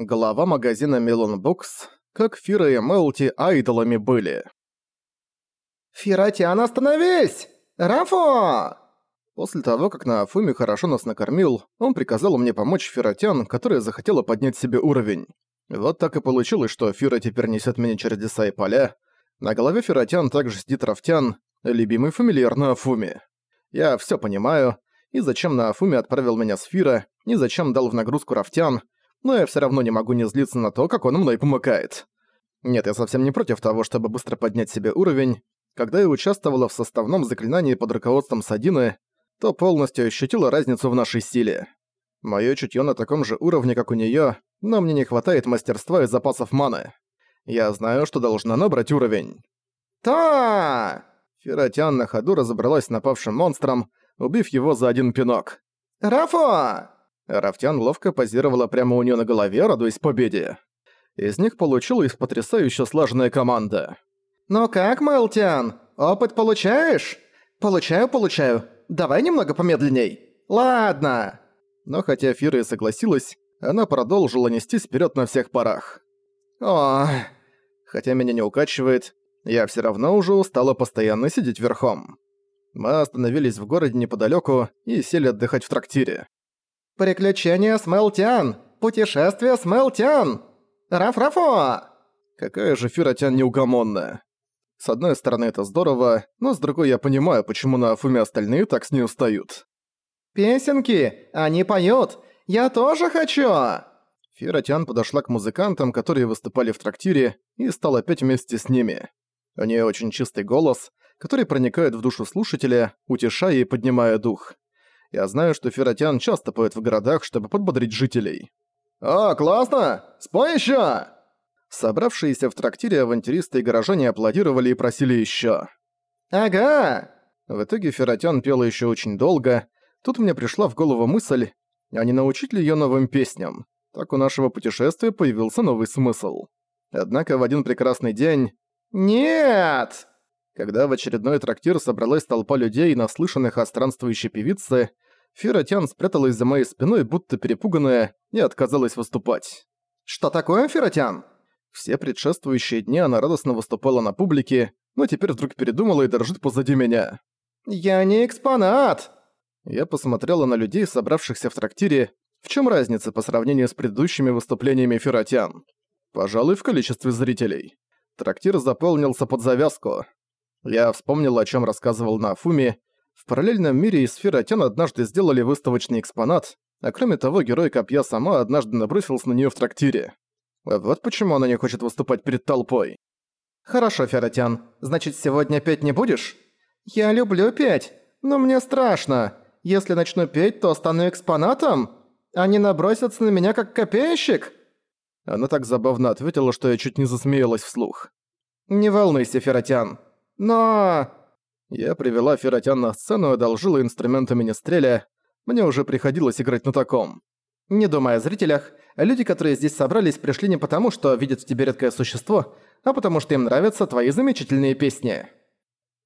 Глава магазина Melon Books, как Фира и Мелти айдолами были. «Фиратиан, остановись! Рафо!» После того, как Наафуми хорошо нас накормил, он приказал мне помочь Фиратян, которая захотела поднять себе уровень. Вот так и получилось, что Фира теперь несет меня через леса и поля. На голове Фиратян также сидит Рафтян, любимый фамильяр Наафуми. Я все понимаю, и зачем Наафуми отправил меня с Фира, и зачем дал в нагрузку Рафтян, но я все равно не могу не злиться на то, как он мной помыкает. Нет, я совсем не против того, чтобы быстро поднять себе уровень. Когда я участвовала в составном заклинании под руководством Садины, то полностью ощутила разницу в нашей силе. Моё чутьё на таком же уровне, как у неё, но мне не хватает мастерства и запасов маны. Я знаю, что должна набрать уровень. «Та!» Фератян на ходу разобралась с напавшим монстром, убив его за один пинок. «Рафо!» Рафтян ловко позировала прямо у неё на голове, радуясь победе. Из них получилась потрясающе слаженная команда. «Ну как, Мэлтиан, опыт получаешь?» «Получаю, получаю. Давай немного помедленней». «Ладно». Но хотя Фира и согласилась, она продолжила нестись вперед на всех парах. О, Хотя меня не укачивает, я все равно уже устала постоянно сидеть верхом. Мы остановились в городе неподалеку и сели отдыхать в трактире. «Приключения с Мэлтиан! Путешествие с Мэлтиан! Раф-рафо!» Какая же Фиротян неугомонная. С одной стороны, это здорово, но с другой я понимаю, почему на Афуме остальные так с ней устают. «Песенки! Они поют! Я тоже хочу!» Фиротян подошла к музыкантам, которые выступали в трактире, и стала петь вместе с ними. У нее очень чистый голос, который проникает в душу слушателя, утешая и поднимая дух. Я знаю, что Фиротян часто поет в городах, чтобы подбодрить жителей. «О, классно! Спой еще! Собравшиеся в трактире авантюристы и горожане аплодировали и просили еще. «Ага!» В итоге Ферратян пела еще очень долго. Тут мне пришла в голову мысль, а не научить ли ее новым песням? Так у нашего путешествия появился новый смысл. Однако в один прекрасный день... «Нет!» Когда в очередной трактир собралась толпа людей, наслышанных о странствующей певице, Фиротян спряталась за моей спиной, будто перепуганная, и отказалась выступать. «Что такое, Фиротян?» Все предшествующие дни она радостно выступала на публике, но теперь вдруг передумала и дрожит позади меня. «Я не экспонат!» Я посмотрела на людей, собравшихся в трактире. В чем разница по сравнению с предыдущими выступлениями Ферратян? Пожалуй, в количестве зрителей. Трактир заполнился под завязку. Я вспомнил, о чем рассказывал на Афуме. В параллельном мире из Ферратян однажды сделали выставочный экспонат, а кроме того, герой Копья сама однажды набросился на нее в трактире. Вот почему она не хочет выступать перед толпой. «Хорошо, Ферратян, значит, сегодня петь не будешь?» «Я люблю петь, но мне страшно. Если начну петь, то стану экспонатом? Они набросятся на меня как копейщик?» Она так забавно ответила, что я чуть не засмеялась вслух. «Не волнуйся, Ферратян. Но...» Я привела Ферратян на сцену и одолжила инструменты Министреля. Мне уже приходилось играть на таком. Не думая о зрителях, люди, которые здесь собрались, пришли не потому, что видят в тебе редкое существо, а потому что им нравятся твои замечательные песни.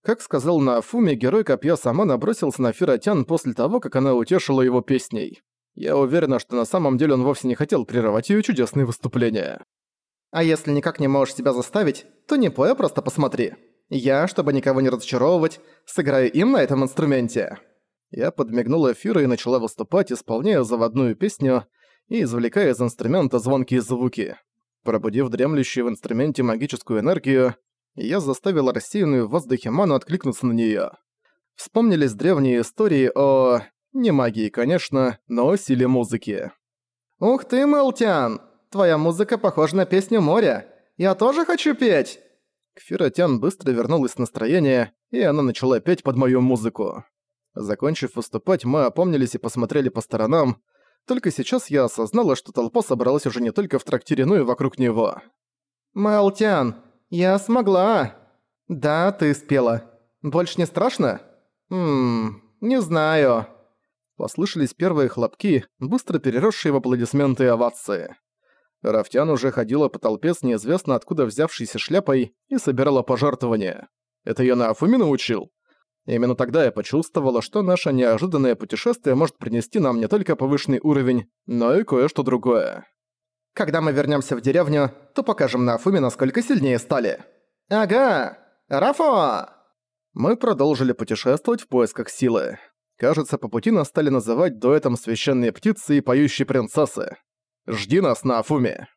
Как сказал Наафуми, герой Копья сама набросился на Фиратян после того, как она утешила его песней. Я уверена, что на самом деле он вовсе не хотел прерывать ее чудесные выступления. А если никак не можешь себя заставить, то не пой, а просто посмотри. Я, чтобы никого не разочаровывать, сыграю им на этом инструменте. Я подмигнула Фира и начала выступать, исполняя заводную песню и извлекая из инструмента звонкие звуки. Пробудив дремлющую в инструменте магическую энергию, я заставила рассеянную в воздухе ману откликнуться на неё. Вспомнились древние истории о... не магии, конечно, но о силе музыки. «Ух ты, Мэлтян! Твоя музыка похожа на песню моря! Я тоже хочу петь!» Кфиротян быстро вернулось настроение, и она начала петь под мою музыку. Закончив выступать, мы опомнились и посмотрели по сторонам. Только сейчас я осознала, что толпа собралась уже не только в трактире, но и вокруг него. «Малтян, я смогла!» «Да, ты спела. Больше не страшно?» «Ммм, не знаю». Послышались первые хлопки, быстро переросшие в аплодисменты и овации. Рафтян уже ходила по толпе с неизвестно откуда взявшейся шляпой и собирала пожертвования. Это её на Афуме научил? Именно тогда я почувствовала, что наше неожиданное путешествие может принести нам не только повышенный уровень, но и кое-что другое. Когда мы вернёмся в деревню, то покажем на Афуме, насколько сильнее стали. Ага! Рафо! Мы продолжили путешествовать в поисках силы. Кажется, по пути нас стали называть дуэтом священные птицы и поющие принцессы. Жди нас на Афуме.